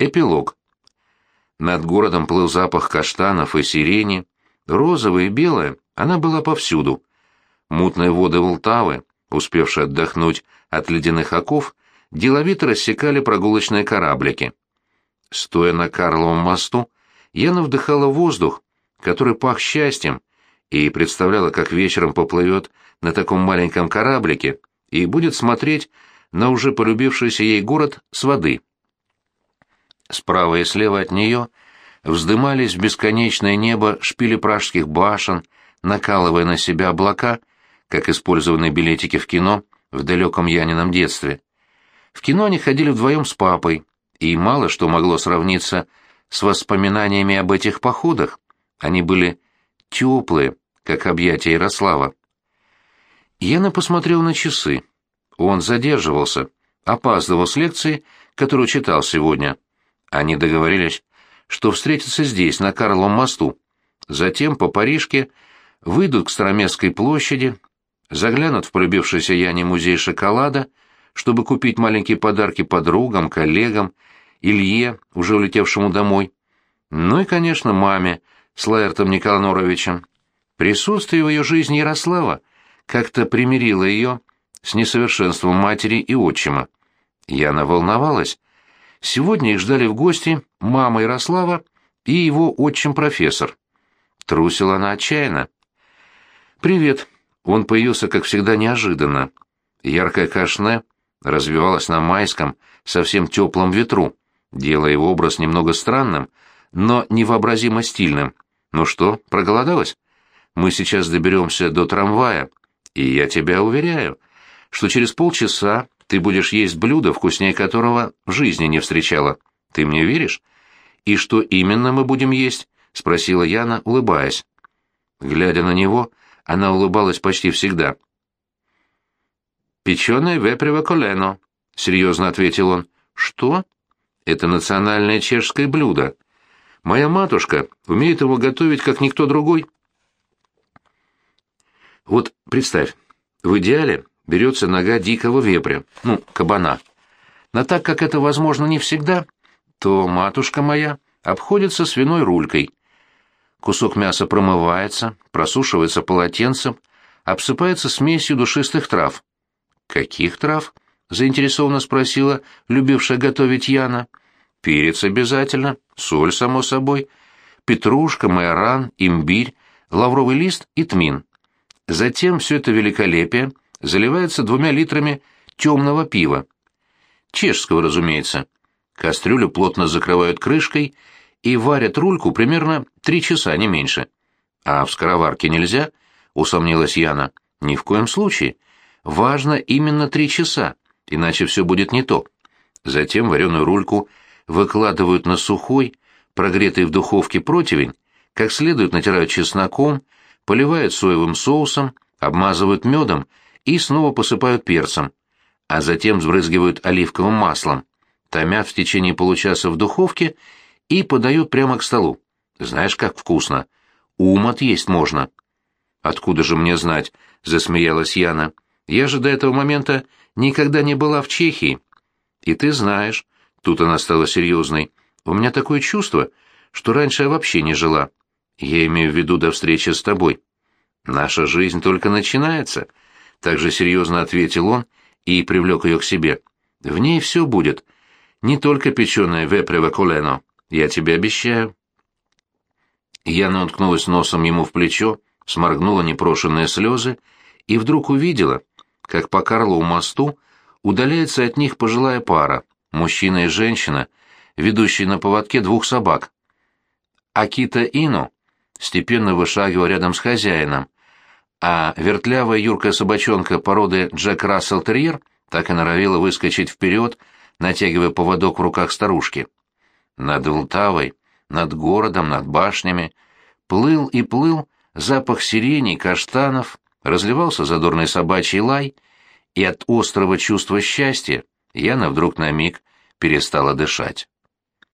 Эпилог. Над городом плыл запах каштанов и сирени. Розовая и белая, она была повсюду. Мутные воды Волтавы, успевшие отдохнуть от ледяных оков, деловито рассекали прогулочные кораблики. Стоя на Карловом мосту, Яна вдыхала воздух, который пах счастьем, и представляла, как вечером поплывет на таком маленьком кораблике и будет смотреть на уже полюбившийся ей город с воды. Справа и слева от нее вздымались в бесконечное небо шпили пражских башен, накалывая на себя облака, как использованные билетики в кино в далеком Янином детстве. В кино они ходили вдвоем с папой, и мало что могло сравниться с воспоминаниями об этих походах. Они были теплые, как объятия Ярослава. Яна посмотрел на часы. Он задерживался, опаздывал с лекции, которую читал сегодня. Они договорились, что встретятся здесь, на Карловом мосту. Затем по Парижке выйдут к Староместской площади, заглянут в полюбившийся Яне музей шоколада, чтобы купить маленькие подарки подругам, коллегам, Илье, уже улетевшему домой. Ну и, конечно, маме с Лаэртом Никаноровичем. Присутствие в ее жизни Ярослава как-то примирило ее с несовершенством матери и отчима. Яна волновалась. Сегодня их ждали в гости мама Ярослава и его отчим-профессор. Трусила она отчаянно. «Привет». Он появился, как всегда, неожиданно. Яркое кашне развивалось на майском, совсем теплом ветру, делая его образ немного странным, но невообразимо стильным. «Ну что, проголодалась? Мы сейчас доберемся до трамвая, и я тебя уверяю, что через полчаса ты будешь есть блюдо, вкуснее которого в жизни не встречала. Ты мне веришь? И что именно мы будем есть? спросила Яна, улыбаясь. Глядя на него, она улыбалась почти всегда. «Печеное вепрево колено», — серьезно ответил он. «Что?» «Это национальное чешское блюдо. Моя матушка умеет его готовить, как никто другой». Вот представь, в идеале берется нога дикого вепря, ну, кабана. Но так как это возможно не всегда, то матушка моя обходится свиной рулькой. Кусок мяса промывается, просушивается полотенцем, обсыпается смесью душистых трав. «Каких трав?» — заинтересованно спросила любившая готовить Яна. «Перец обязательно, соль, само собой, петрушка, майоран, имбирь, лавровый лист и тмин. Затем все это великолепие — заливается двумя литрами темного пива. Чешского, разумеется. Кастрюлю плотно закрывают крышкой и варят рульку примерно три часа, не меньше. А в скороварке нельзя, усомнилась Яна. Ни в коем случае. Важно именно три часа, иначе все будет не то. Затем вареную рульку выкладывают на сухой, прогретый в духовке противень, как следует натирают чесноком, поливают соевым соусом, обмазывают медом и снова посыпают перцем, а затем сбрызгивают оливковым маслом, томят в течение получаса в духовке и подают прямо к столу. Знаешь, как вкусно. Ум отъесть можно. Откуда же мне знать, засмеялась Яна. Я же до этого момента никогда не была в Чехии. И ты знаешь, тут она стала серьезной, у меня такое чувство, что раньше я вообще не жила. Я имею в виду до встречи с тобой. Наша жизнь только начинается, также серьезно ответил он и привлек ее к себе. В ней все будет. Не только печеное вепрево колено. Я тебе обещаю. Яна уткнулась носом ему в плечо, сморгнула непрошенные слезы и вдруг увидела, как по Карлову мосту удаляется от них пожилая пара, мужчина и женщина, ведущие на поводке двух собак. Акита Ину степенно вышагивал рядом с хозяином, а вертлявая юркая собачонка породы Джек Рассел Терьер так и норовила выскочить вперед, натягивая поводок в руках старушки. Над Волтавой, над городом, над башнями плыл и плыл запах сирени, каштанов, разливался задорный собачий лай, и от острого чувства счастья Яна вдруг на миг перестала дышать.